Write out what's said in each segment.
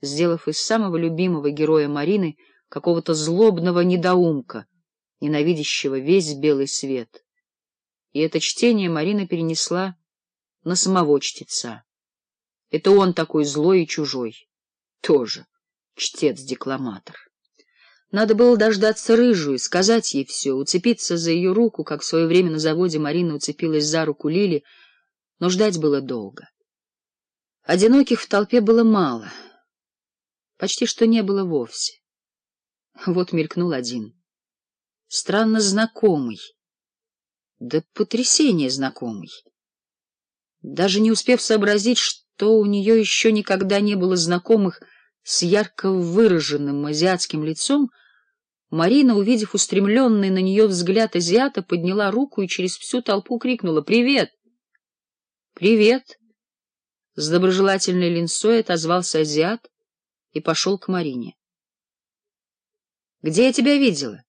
сделав из самого любимого героя Марины какого-то злобного недоумка, ненавидящего весь белый свет. И это чтение Марина перенесла на самого чтеца. Это он такой злой и чужой. Тоже чтец-декламатор. Надо было дождаться рыжую, сказать ей все, уцепиться за ее руку, как в свое время на заводе Марина уцепилась за руку Лили, но ждать было долго. Одиноких в толпе было мало — почти что не было вовсе. Вот мелькнул один. Странно знакомый. Да потрясение знакомый. Даже не успев сообразить, что у нее еще никогда не было знакомых с ярко выраженным азиатским лицом, Марина, увидев устремленный на нее взгляд азиата, подняла руку и через всю толпу крикнула «Привет!» «Привет!» С доброжелательной линцой отозвался азиат, и пошел к Марине. — Где я тебя видела?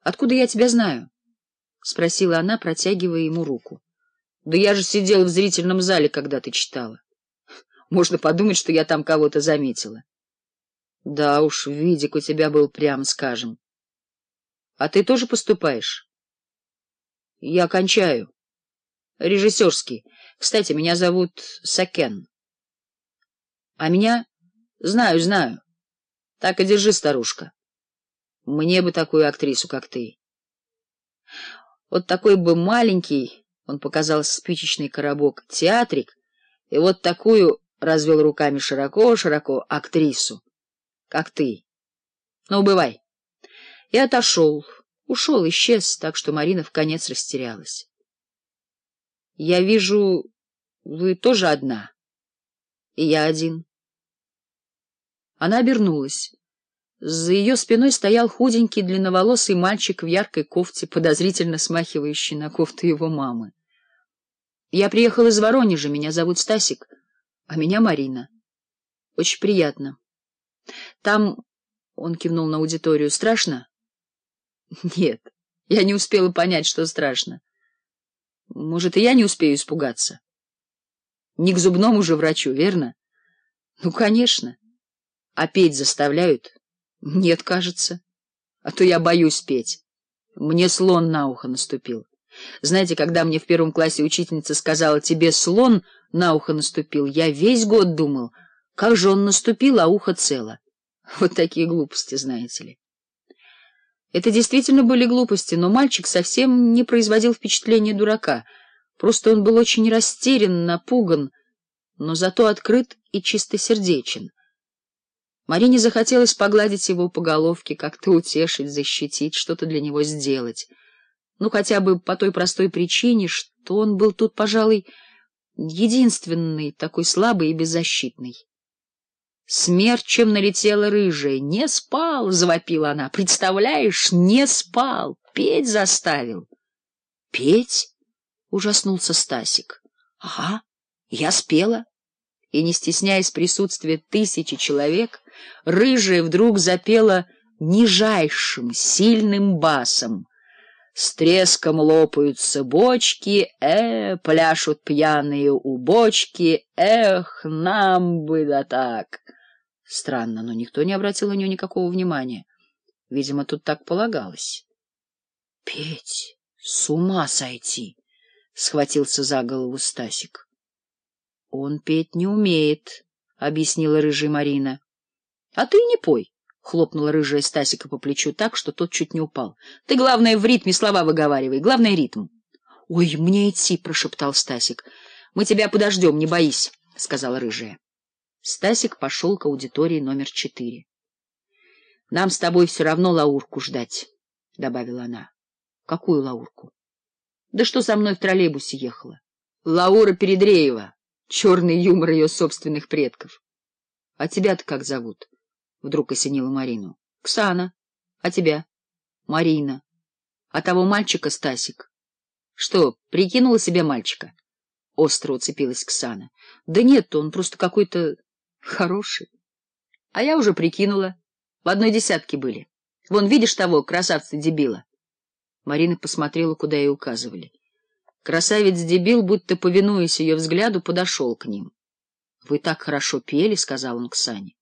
Откуда я тебя знаю? — спросила она, протягивая ему руку. — Да я же сидела в зрительном зале, когда ты читала. Можно подумать, что я там кого-то заметила. — Да уж, видик у тебя был, прям скажем. — А ты тоже поступаешь? — Я кончаю. — Режиссерский. Кстати, меня зовут Сакен. — А меня... Знаю, знаю. Так и держи, старушка. Мне бы такую актрису, как ты. Вот такой бы маленький, он показал спичечный коробок, театрик, и вот такую развел руками широко-широко актрису, как ты. Ну, бывай. И отошел, ушел, исчез, так что Марина в конец растерялась. Я вижу, вы тоже одна, и я один. Она обернулась. За ее спиной стоял худенький длинноволосый мальчик в яркой кофте, подозрительно смахивающий на кофту его мамы. «Я приехал из Воронежа, меня зовут Стасик, а меня Марина. Очень приятно. Там...» — он кивнул на аудиторию. «Страшно?» «Нет, я не успела понять, что страшно. Может, и я не успею испугаться?» «Не к зубному же врачу, верно?» «Ну, конечно». А петь заставляют? Нет, кажется. А то я боюсь петь. Мне слон на ухо наступил. Знаете, когда мне в первом классе учительница сказала, тебе слон на ухо наступил, я весь год думал, как же он наступил, а ухо цело. Вот такие глупости, знаете ли. Это действительно были глупости, но мальчик совсем не производил впечатления дурака. Просто он был очень растерян, напуган, но зато открыт и чистосердечен. Марине захотелось погладить его по головке, как-то утешить, защитить, что-то для него сделать. Ну, хотя бы по той простой причине, что он был тут, пожалуй, единственный такой слабый и беззащитный. Смерть, чем налетела рыжая. «Не спал!» — завопила она. «Представляешь, не спал! Петь заставил!» «Петь?» — ужаснулся Стасик. «Ага, я спела» и, не стесняясь присутствия тысячи человек, рыжая вдруг запела нижайшим, сильным басом. С треском лопаются бочки, э, пляшут пьяные у бочки, эх, нам бы да так. Странно, но никто не обратил на нее никакого внимания. Видимо, тут так полагалось. — Петь, с ума сойти! — схватился за голову Стасик. Он петь не умеет, — объяснила рыжая Марина. — А ты не пой, — хлопнула рыжая Стасика по плечу так, что тот чуть не упал. — Ты, главное, в ритме слова выговаривай, главное — ритм. — Ой, мне идти, — прошептал Стасик. — Мы тебя подождем, не боись, — сказала рыжая. Стасик пошел к аудитории номер четыре. — Нам с тобой все равно Лаурку ждать, — добавила она. — Какую Лаурку? — Да что со мной в троллейбусе ехала? — Лаура Передреева черный юмор ее собственных предков. — А тебя-то как зовут? — вдруг осенила Марину. — Ксана. — А тебя? — Марина. — А того мальчика Стасик? — Что, прикинула себе мальчика? Остро уцепилась Ксана. — Да нет, он просто какой-то хороший. — А я уже прикинула. В одной десятке были. Вон, видишь того красавца-дебила? Марина посмотрела, куда ей указывали. Красавец-дебил, будто повинуясь ее взгляду, подошел к ним. — Вы так хорошо пели, — сказал он Ксане.